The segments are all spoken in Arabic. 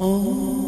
الله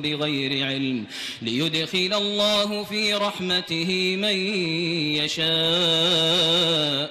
بغير علم ليدخل الله في رحمته من يشاء.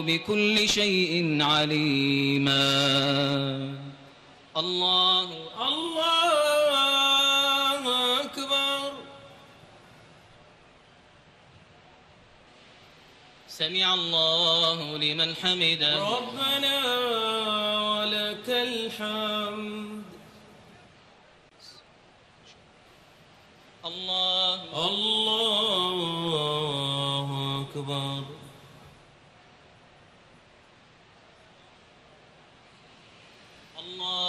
بكل شيء عليما. الله الله أكبر. سمع الله لمن حمده. ربنا ولك الحمد. الله. الله أكبر.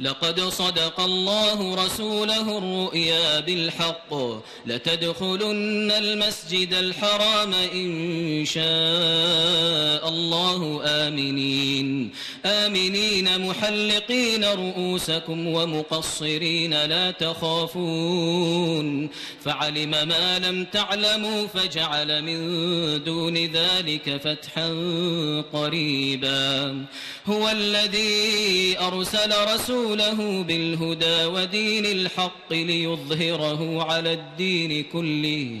لقد صدق الله رسوله الرؤيا بالحق لتدخلن المسجد الحرام إن شاء الله آمنين. آمنين محلقين رؤوسكم ومقصرين لا تخافون. فعلم ما لم تعلموا فجعل من دون ذلك فتحا قريبا. هو الذي أرسل رسوله بالهدى ودين الحق ليظهره على الدين كله.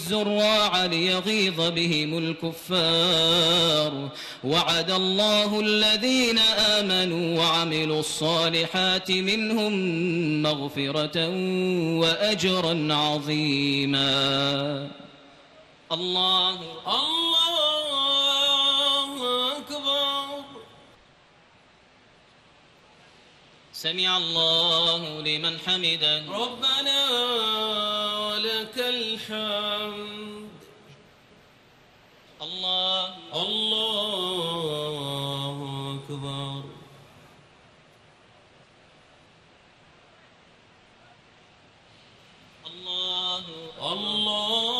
الزراع ليغيظ بهم الكفار. وعد الله الذين آمنوا وعملوا الصالحات منهم مغفرة وأجرا عظيما. الله الله أكبر. سمع الله لمن حمده. ربنا ولك الحمد. الله الله أكبر. الله الله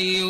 أيها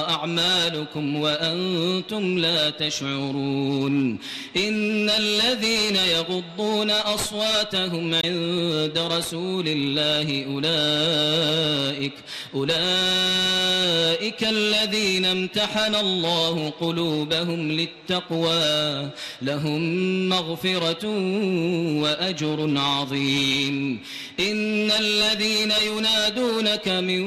أعمالكم وأنتم لا تشعرون. إن الذين يغضون أصواتهم عند رسول الله أولئك أولئك الذين امتحن الله قلوبهم للتقوى لهم مغفرة وأجر عظيم. إن الذين ينادونك من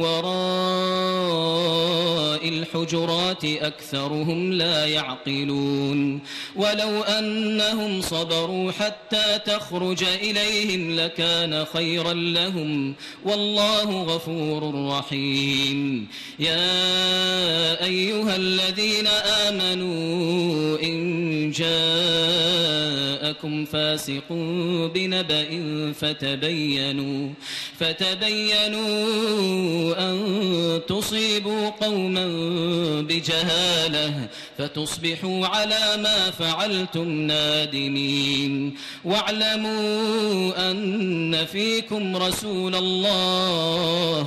وراء الحجرات أكثرهم لا يعقلون ولو أنهم صبروا حتى تخرج إليهم لكان خيرا لهم والله غفور رحيم يا أيها الذين آمنوا إن جاءكم فاسق بنبأ فتبينوا فتبينوا أن تصيبوا قوما بجهالة فتصبحوا على ما فعلتم نادمين. واعلموا أن فيكم رسول الله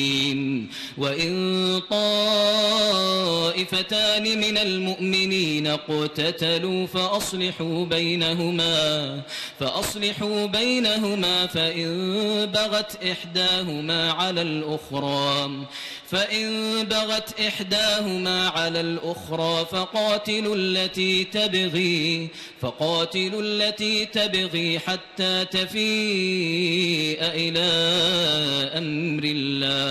وإن طائفتان من المؤمنين اقتتلوا فأصلحوا بينهما فأصلحوا بينهما فإن بغت إحداهما على الأخرى فإن بغت إحداهما على الأخرى فقاتلوا التي تبغي فقاتلوا التي تبغي حتى تفيء إلى أمر الله.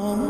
الله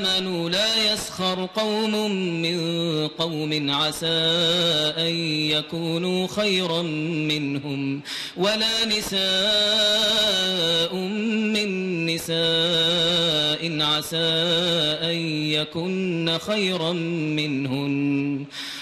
آمنوا لا يسخر قوم من قوم عسى أن يكونوا خيرا منهم ولا نساء من نساء عسى أن يكن خيرا منهن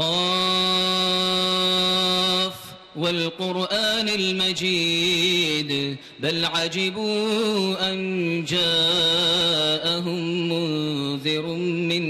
قاف والقرآن المجيد بل عجبوا أن جاءهم منذر منهم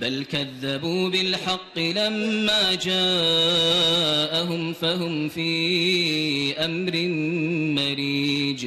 بل كذبوا بالحق لما جاءهم فهم في أمر مريج.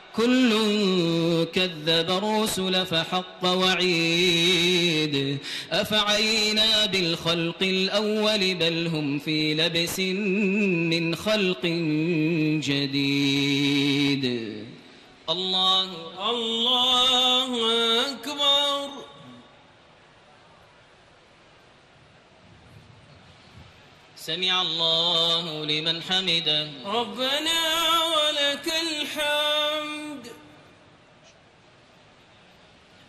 كل كذب الرسل فحق وعيد. أفعينا بالخلق الأول بل هم في لبس من خلق جديد. الله الله أكبر. سمع الله لمن حمده. ربنا ولك الحمد.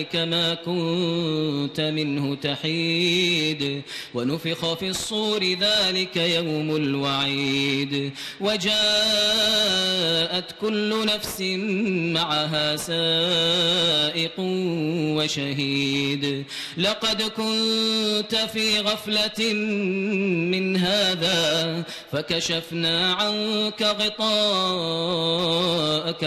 ذلك ما كنت منه تحيد. ونفخ في الصور ذلك يوم الوعيد. وجاءت كل نفس معها سائق وشهيد. لقد كنت في غفلة من هذا فكشفنا عنك غطاءك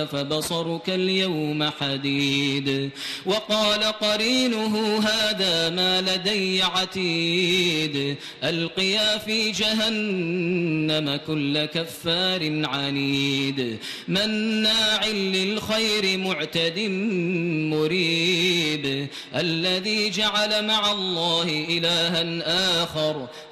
فبصرك اليوم حديد. وقال قرينه هذا ما لدي عتيد. ألقيا في جهنم كل كفار عنيد. مناع للخير معتد مريب. الذي جعل مع الله إلها آخر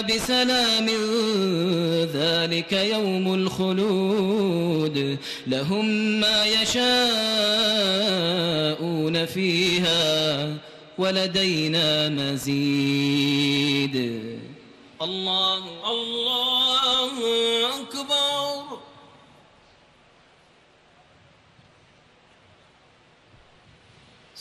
بسلام ذلك يوم الخلود. لهم ما يشاءون فيها ولدينا مزيد. الله الله أكبر.